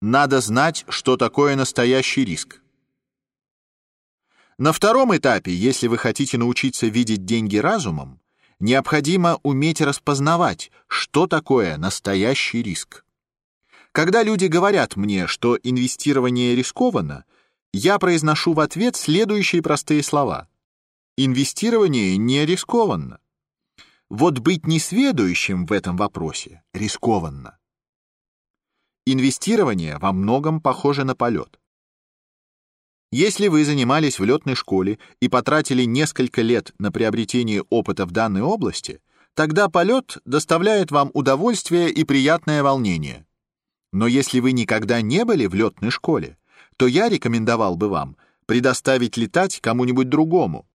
Надо знать, что такое настоящий риск. На втором этапе, если вы хотите научиться видеть деньги разумом, необходимо уметь распознавать, что такое настоящий риск. Когда люди говорят мне, что инвестирование рискованно, я произношу в ответ следующие простые слова. Инвестирование не рискованно. Вот быть несведущим в этом вопросе рискованно. Инвестирование во многом похоже на полет. Если вы занимались в летной школе и потратили несколько лет на приобретение опыта в данной области, тогда полет доставляет вам удовольствие и приятное волнение. Но если вы никогда не были в летной школе, то я рекомендовал бы вам предоставить летать кому-нибудь другому.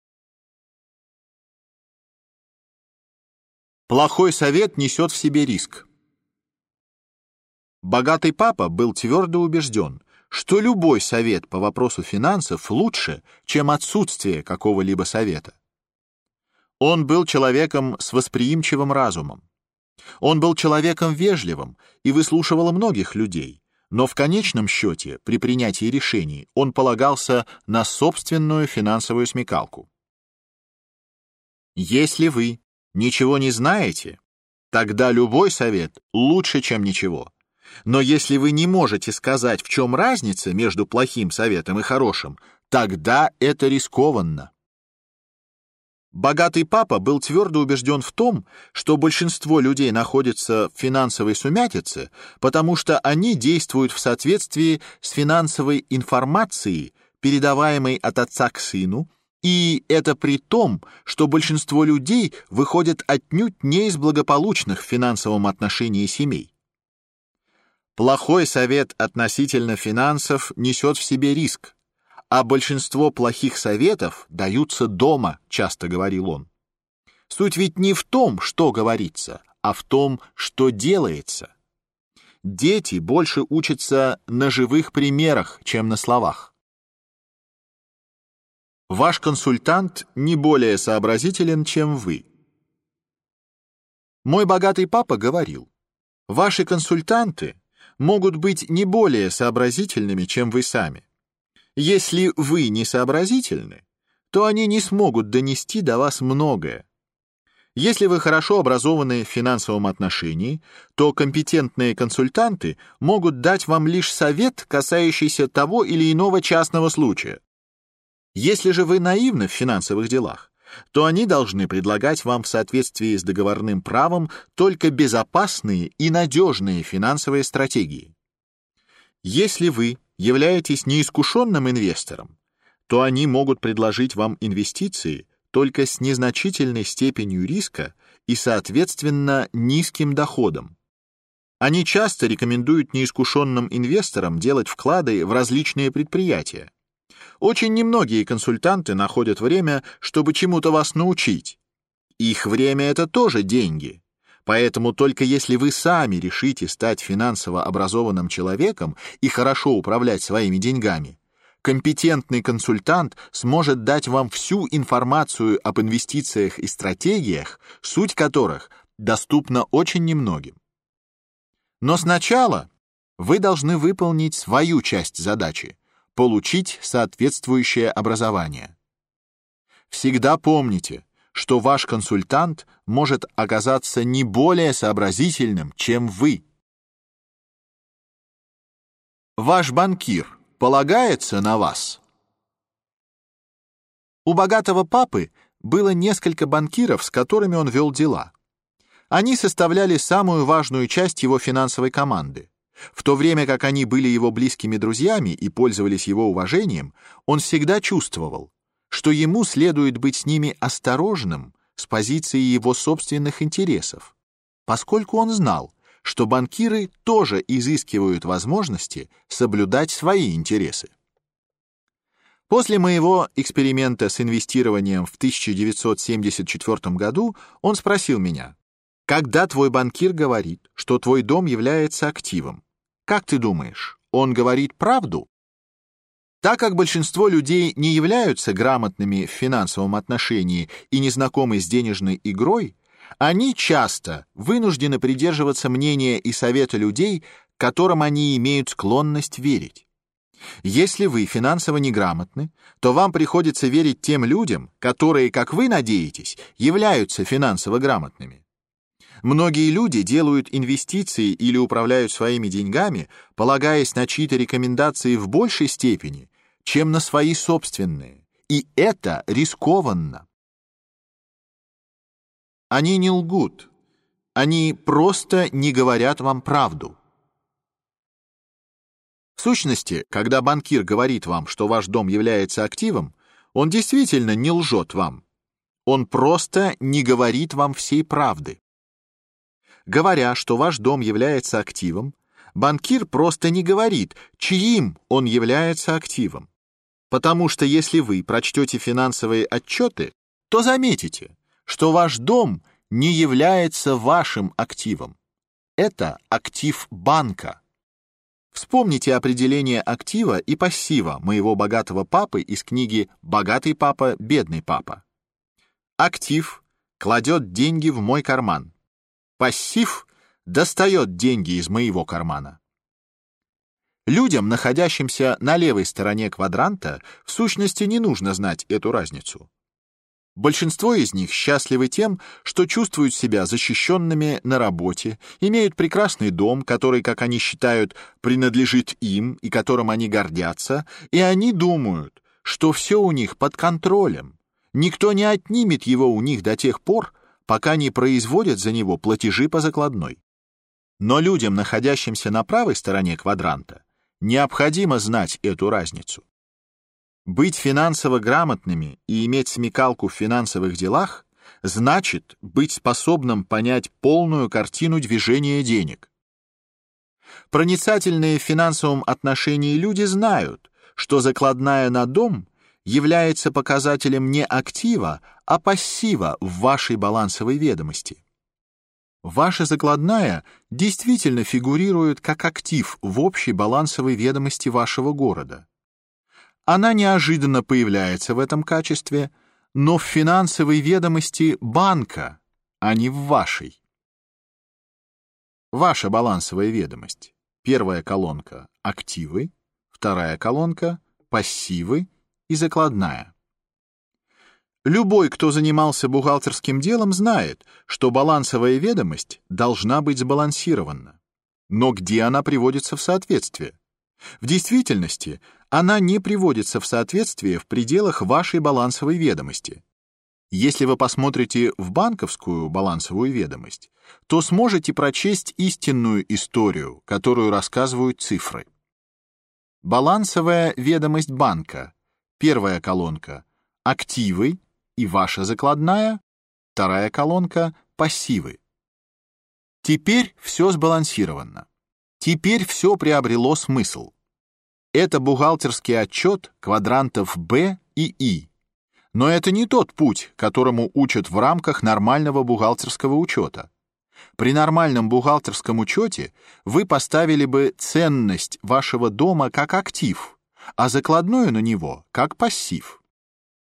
Плохой совет несет в себе риск. Богатый папа был твердо убежден, что любой совет по вопросу финансов лучше, чем отсутствие какого-либо совета. Он был человеком с восприимчивым разумом. Он был человеком вежливым и выслушивал многих людей, но в конечном счете, при принятии решений, он полагался на собственную финансовую смекалку. Если вы ничего не знаете, тогда любой совет лучше, чем ничего. Но если вы не можете сказать, в чем разница между плохим советом и хорошим, тогда это рискованно. Богатый папа был твердо убежден в том, что большинство людей находится в финансовой сумятице, потому что они действуют в соответствии с финансовой информацией, передаваемой от отца к сыну, и это при том, что большинство людей выходят отнюдь не из благополучных в финансовом отношении семей. Плохой совет относительно финансов несет в себе риск, а большинство плохих советов даются дома, часто говорил он. Суть ведь не в том, что говорится, а в том, что делается. Дети больше учатся на живых примерах, чем на словах. Ваш консультант не более сообразителен, чем вы. Мой богатый папа говорил: "Ваши консультанты могут быть не более сообразительными, чем вы сами. Если вы не сообразительны, то они не смогут донести до вас многое. Если вы хорошо образованы в финансовом отношении, то компетентные консультанты могут дать вам лишь совет, касающийся того или иного частного случая. Если же вы наивны в финансовых делах, то они должны предлагать вам в соответствии с договорным правом только безопасные и надежные финансовые стратегии. Если вы являетесь неискушенным инвестором, то они могут предложить вам инвестиции только с незначительной степенью риска и, соответственно, низким доходом. Они часто рекомендуют неискушенным инвесторам делать вклады в различные предприятия. Очень немногие консультанты находят время, чтобы чему-то вас научить. Их время это тоже деньги. Поэтому только если вы сами решите стать финансово образованным человеком и хорошо управлять своими деньгами, компетентный консультант сможет дать вам всю информацию об инвестициях и стратегиях, суть которых доступна очень немногим. Но сначала вы должны выполнить свою часть задачи получить соответствующее образование. Всегда помните, что ваш консультант может оказаться не более сообразительным, чем вы. Ваш банкир полагается на вас. У богатого папы было несколько банкиров, с которыми он вел дела. Они составляли самую важную часть его финансовой команды. В то время как они были его близкими друзьями и пользовались его уважением, он всегда чувствовал, что ему следует быть с ними осторожным с позиции его собственных интересов, поскольку он знал, что банкиры тоже изыскивают возможности соблюдать свои интересы. После моего эксперимента с инвестированием в 1974 году он спросил меня: "Когда твой банкир говорит, что твой дом является активом, как ты думаешь, он говорит правду?" Так как большинство людей не являются грамотными в финансовом отношении и не знакомы с денежной игрой, они часто вынуждены придерживаться мнения и совета людей, которым они имеют склонность верить. Если вы финансово неграмотны, то вам приходится верить тем людям, которые, как вы надеетесь, являются финансово грамотными. Многие люди делают инвестиции или управляют своими деньгами, полагаясь на чьи-то рекомендации в большей степени, чем на свои собственные, и это рискованно. Они не лгут, они просто не говорят вам правду. В сущности, когда банкир говорит вам, что ваш дом является активом, он действительно не лжет вам. Он просто не говорит вам всей правды. Говоря, что ваш дом является активом, банкир просто не говорит, чьим он является активом. Потому что если вы прочтете финансовые отчеты, то заметите, что ваш дом не является вашим активом. Это актив банка. Вспомните определение актива и пассива моего богатого папы из книги «Богатый папа, бедный папа». Актив кладет деньги в мой карман. Пассив достает деньги из моего кармана. Людям, находящимся на левой стороне квадранта, в сущности не нужно знать эту разницу. Большинство из них счастливы тем, что чувствуют себя защищенными на работе, имеют прекрасный дом, который, как они считают, принадлежит им и которым они гордятся, и они думают, что все у них под контролем. Никто не отнимет его у них до тех пор, пока не производят за него платежи по закладной. Но людям, находящимся на правой стороне квадранта, необходимо знать эту разницу. Быть финансово грамотными и иметь смекалку в финансовых делах значит быть способным понять полную картину движения денег. Проницательные в финансовом отношении люди знают, что закладная на дом является показателем не актива, а пассива в вашей балансовой ведомости. Ваша закладная действительно фигурирует как актив в общей балансовой ведомости вашего города. Она неожиданно появляется в этом качестве, но в финансовой ведомости банка, а не в вашей. Ваша балансовая ведомость. Первая колонка — активы, вторая колонка — пассивы и закладная. Любой, кто занимался бухгалтерским делом, знает, что балансовая ведомость должна быть сбалансирована. Но где она приводится в соответствие? В действительности она не приводится в соответствие в пределах вашей балансовой ведомости. Если вы посмотрите в банковскую балансовую ведомость, то сможете прочесть истинную историю, которую рассказывают цифры. Балансовая ведомость банка. Первая колонка активы и ваша закладная, вторая колонка пассивы. Теперь все сбалансировано. Теперь все приобрело смысл. Это бухгалтерский отчет квадрантов Б и И. Но это не тот путь, которому учат в рамках нормального бухгалтерского учета. При нормальном бухгалтерском учете вы поставили бы ценность вашего дома как актив, а закладную на него как пассив.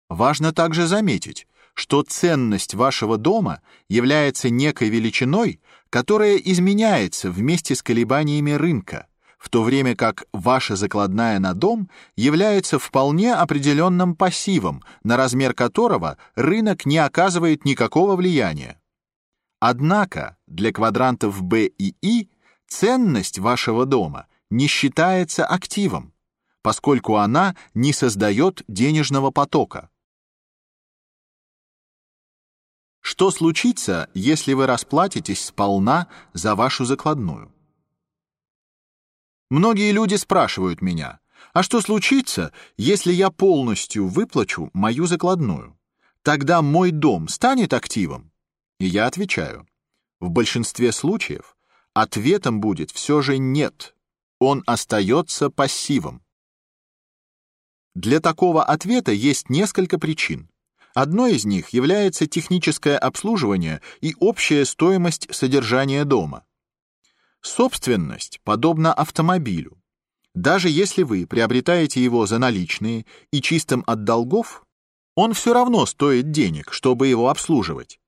Важно также заметить, что ценность вашего дома является некой величиной, которая изменяется вместе с колебаниями рынка, в то время как ваша закладная на дом является вполне определенным пассивом, на размер которого рынок не оказывает никакого влияния. Однако для квадрантов B и I ценность вашего дома не считается активом, поскольку она не создает денежного потока. Что случится, если вы расплатитесь сполна за вашу закладную? Многие люди спрашивают меня, а что случится, если я полностью выплачу мою закладную? Тогда мой дом станет активом? И я отвечаю, в большинстве случаев ответом будет все же нет. Он остается пассивом. Для такого ответа есть несколько причин. Одной из них является техническое обслуживание и общая стоимость содержания дома. Собственность подобна автомобилю. Даже если вы приобретаете его за наличные и чистым от долгов, он все равно стоит денег, чтобы его обслуживать.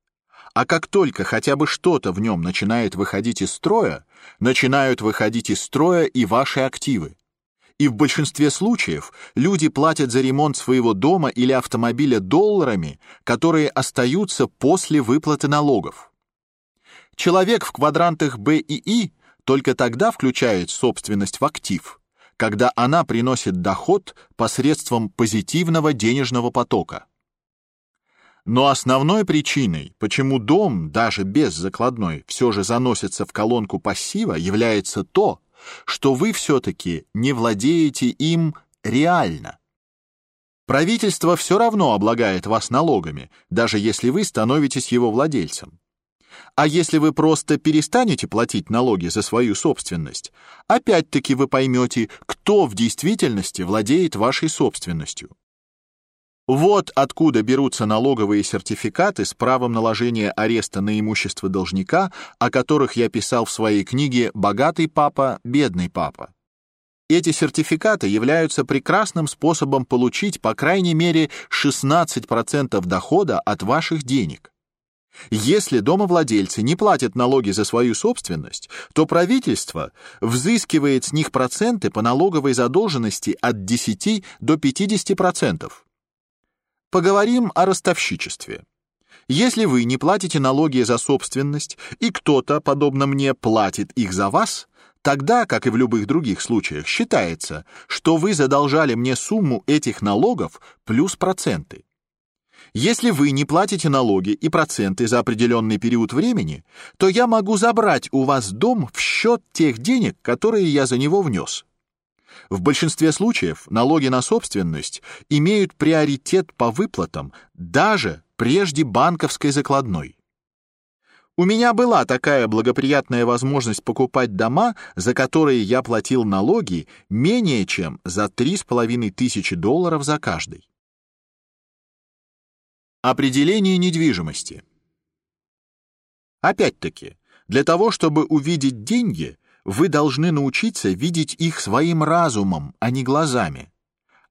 А как только хотя бы что-то в нем начинает выходить из строя, начинают выходить из строя и ваши активы. И в большинстве случаев люди платят за ремонт своего дома или автомобиля долларами, которые остаются после выплаты налогов. Человек в квадрантах Б и И только тогда включает собственность в актив, когда она приносит доход посредством позитивного денежного потока. Но основной причиной, почему дом даже без закладной все же заносится в колонку пассива, является то, что вы все-таки не владеете им реально. Правительство все равно облагает вас налогами, даже если вы становитесь его владельцем. А если вы просто перестанете платить налоги за свою собственность, опять-таки вы поймете, кто в действительности владеет вашей собственностью. Вот откуда берутся налоговые сертификаты с правом наложения ареста на имущество должника, о которых я писал в своей книге «Богатый папа, бедный папа». Эти сертификаты являются прекрасным способом получить по крайней мере 16% дохода от ваших денег. Если домовладельцы не платят налоги за свою собственность, то правительство взыскивает с них проценты по налоговой задолженности от 10 до 50%. Поговорим о ростовщичестве. Если вы не платите налоги за собственность, и кто-то, подобно мне, платит их за вас, тогда, как и в любых других случаях, считается, что вы задолжали мне сумму этих налогов плюс проценты. Если вы не платите налоги и проценты за определенный период времени, то я могу забрать у вас дом в счет тех денег, которые я за него внес. В большинстве случаев налоги на собственность имеют приоритет по выплатам даже прежде банковской закладной. У меня была такая благоприятная возможность покупать дома, за которые я платил налоги менее чем за три с половиной тысячи долларов за каждый. Определение недвижимости. Опять-таки, для того, чтобы увидеть деньги, вы должны научиться видеть их своим разумом, а не глазами.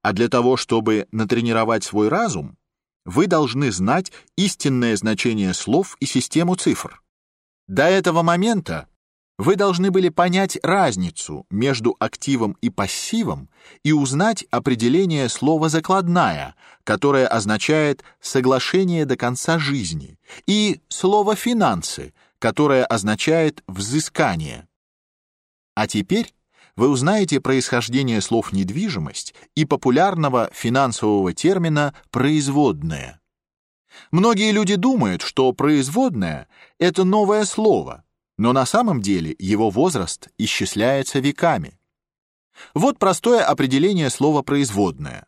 А для того, чтобы натренировать свой разум, вы должны знать истинное значение слов и систему цифр. До этого момента вы должны были понять разницу между активом и пассивом и узнать определение слова закладная, которое означает соглашение до конца жизни, и слово финансы, которое означает взыскание. А теперь вы узнаете происхождение слов недвижимость и популярного финансового термина производная. Многие люди думают, что производная это новое слово, но на самом деле его возраст исчисляется веками. Вот простое определение слова производная.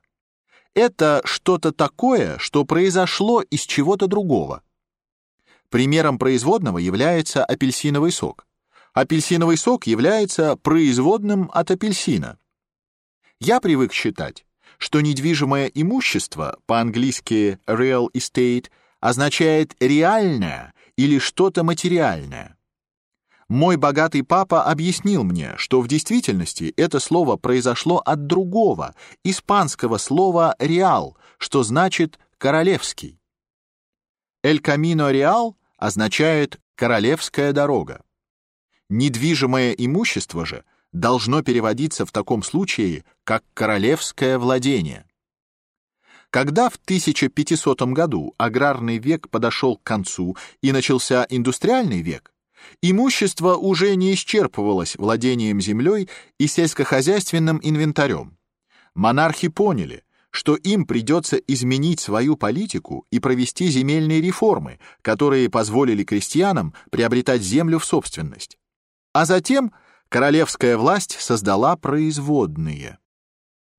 Это что-то такое, что произошло из чего-то другого. Примером производного является апельсиновый сок. Апельсиновый сок является производным от апельсина. Я привык считать, что недвижимое имущество, по-английски real estate, означает реальное или что-то материальное. Мой богатый папа объяснил мне, что в действительности это слово произошло от другого, испанского слова real, что значит королевский. El Camino Real означает королевская дорога. Недвижимое имущество же должно переводиться в таком случае как королевское владение. Когда в 1500 году аграрный век подошел к концу и начался индустриальный век, имущество уже не исчерпывалось владением землей и сельскохозяйственным инвентарем. Монархи поняли, что им придется изменить свою политику и провести земельные реформы, которые позволили крестьянам приобретать землю в собственность. А затем королевская власть создала производные.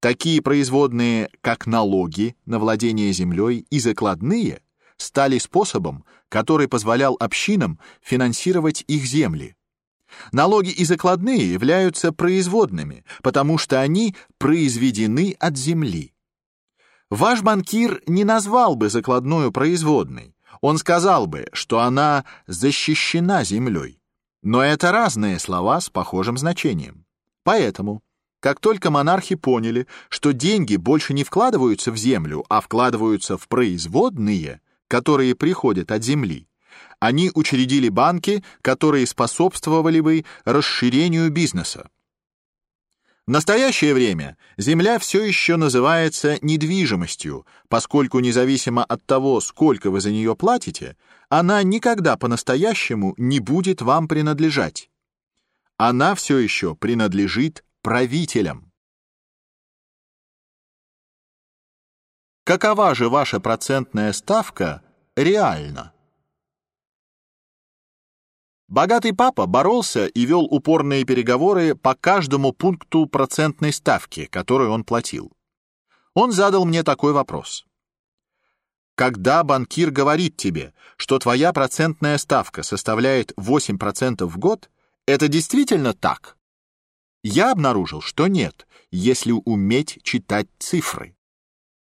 Такие производные, как налоги на владение землей и закладные, стали способом, который позволял общинам финансировать их земли. Налоги и закладные являются производными, потому что они произведены от земли. Ваш банкир не назвал бы закладную производной. Он сказал бы, что она защищена землей. Но это разные слова с похожим значением. Поэтому, как только монархи поняли, что деньги больше не вкладываются в землю, а вкладываются в производные, которые приходят от земли, Они учредили банки, которые способствовали бы расширению бизнеса. В настоящее время земля все еще называется недвижимостью, поскольку независимо от того, сколько вы за нее платите, она никогда по-настоящему не будет вам принадлежать. Она все еще принадлежит правителям. Какова же ваша процентная ставка реально? Богатый папа боролся и вел упорные переговоры по каждому пункту процентной ставки, которую он платил. Он задал мне такой вопрос. Когда банкир говорит тебе, что твоя процентная ставка составляет 8% в год, это действительно так? Я обнаружил, что нет, если уметь читать цифры.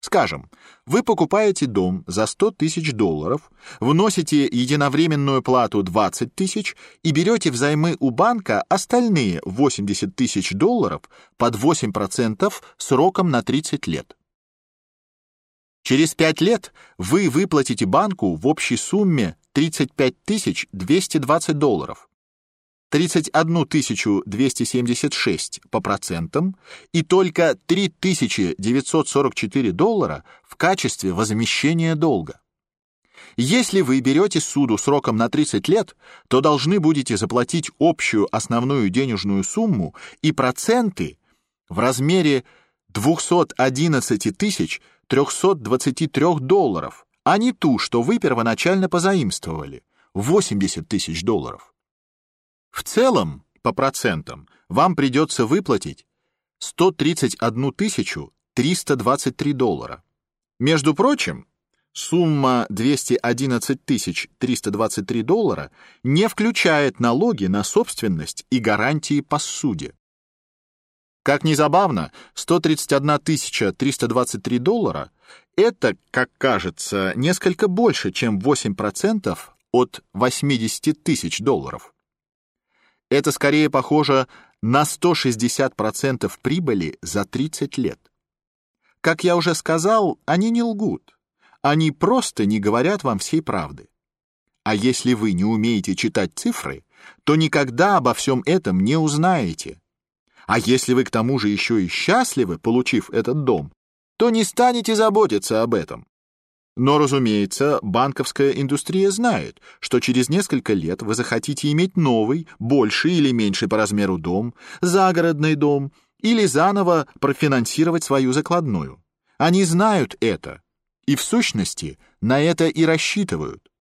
Скажем, вы покупаете дом за 100 тысяч долларов, вносите единовременную плату 20 тысяч и берете взаймы у банка остальные 80 тысяч долларов под 8% сроком на 30 лет. Через 5 лет вы выплатите банку в общей сумме 35 220 долларов. 31 276 по процентам и только 3944 доллара в качестве возмещения долга. Если вы берете суду сроком на 30 лет, то должны будете заплатить общую основную денежную сумму и проценты в размере 211 323 долларов, а не ту, что вы первоначально позаимствовали, 80 тысяч долларов. В целом, по процентам, вам придется выплатить 131 323 доллара. Между прочим, сумма 211 323 доллара не включает налоги на собственность и гарантии по суде. Как ни забавно, 131 323 доллара — это, как кажется, несколько больше, чем 8% от 80 тысяч долларов. Это скорее похоже на 160% прибыли за 30 лет. Как я уже сказал, они не лгут. Они просто не говорят вам всей правды. А если вы не умеете читать цифры, то никогда обо всем этом не узнаете. А если вы к тому же еще и счастливы, получив этот дом, то не станете заботиться об этом. Но, разумеется, банковская индустрия знает, что через несколько лет вы захотите иметь новый, больший или меньший по размеру дом, загородный дом или заново профинансировать свою закладную. Они знают это и в сущности на это и рассчитывают.